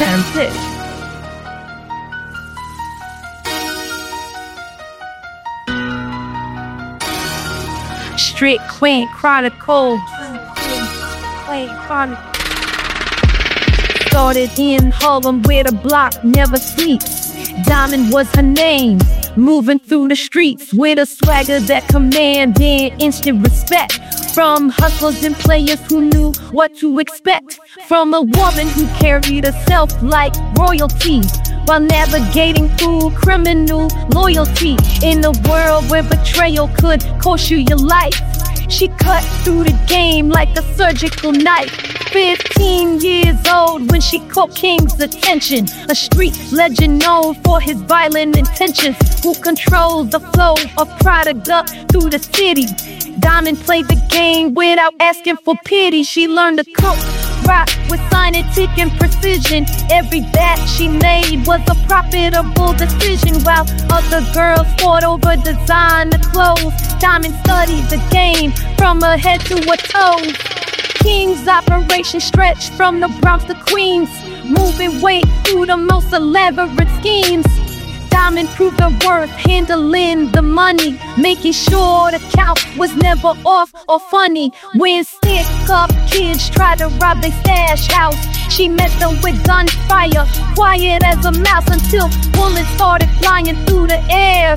Enchanted. Strict Queen Chronicle. Queen Chronicle. Started in Harlem where the block never sleeps. Diamond was her name. Moving through the streets with a swagger that commanded instant respect. From hustlers and players who knew what to expect. From a woman who carried herself like royalty while navigating through criminal loyalty. In a world where betrayal could cost you your life. She cut through the game like a surgical knife. 15 years old when she caught King's attention. A street legend known for his violent intentions. Who controls the flow of product up through the city. Diamond played the game without asking for pity. She learned to cook rock with scientific and precision. Every bat she made was a profitable decision. While other girls fought over design designer clothes, Diamond studied the game from her head to her toes. King's operation stretched from the Bronx to Queens, moving weight through the most elaborate schemes. Diamond proved her worth, handling the money, making sure the count was never off or funny. When stick up kids tried to rob their stash house, she met them with gunfire, quiet as a mouse until bullets started flying through the air.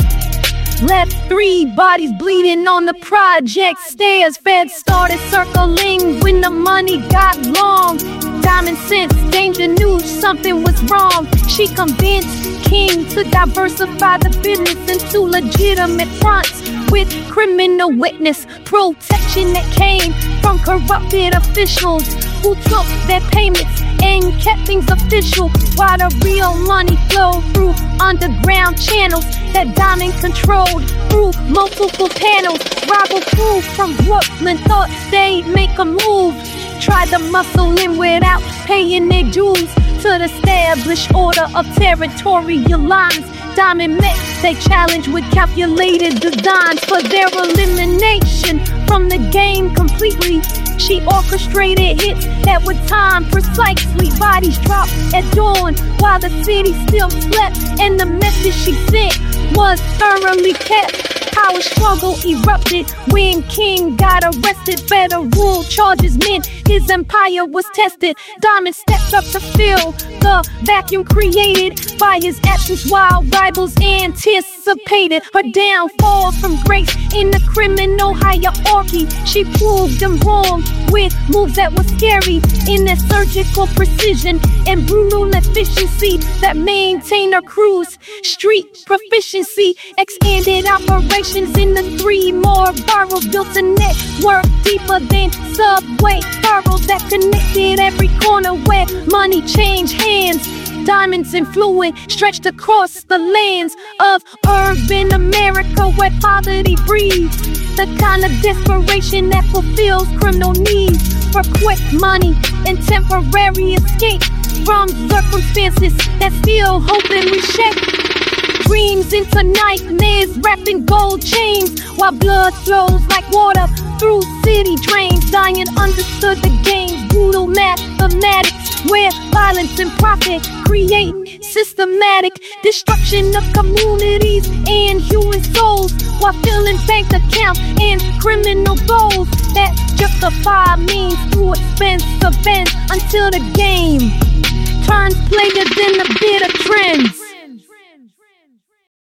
Left three bodies bleeding on the project stairs. Feds started circling when the money got long. Diamond sense, danger knew something was wrong. She convinced King to diversify the business into legitimate fronts with criminal witness protection that came from corrupted officials who took their payments and kept things official while the real money flowed through underground channels that Diamond controlled through multiple panels. Rival crew from Brooklyn thought they'd make a move. Tried to muscle in without paying their dues to the established order of territorial lines. Diamond met they challenge with calculated designs for their elimination from the game completely. She orchestrated hits that would time precisely. Bodies dropped at dawn while the city still slept, and the message she sent was thoroughly kept. Power struggle erupted when King got arrested. Federal charges meant his empire was tested. Diamond stepped up to fill the vacuum created by his absence while rivals anticipated her downfall from grace in the criminal hierarchy. She proved them wrong with moves that were scary in their surgical precision and brutal efficiency that maintained her crews. Street proficiency, expanded operations in the three more boroughs, built a network deeper than subway boroughs that connected every corner where money changed hands. Diamonds and fluid stretched across the lands of urban America where poverty breeds. The kind of desperation that fulfills criminal needs for quick money and temporary escape from circumstances that still hoping we shake. Dreams into nightmares, wrapping gold chains while blood flows like water through city drains. Dying understood the game, brutal mathematics where violence and profit create systematic destruction of communities and human souls while filling bank accounts and criminal goals that justify means through expensive ends until the game turns players in a bit of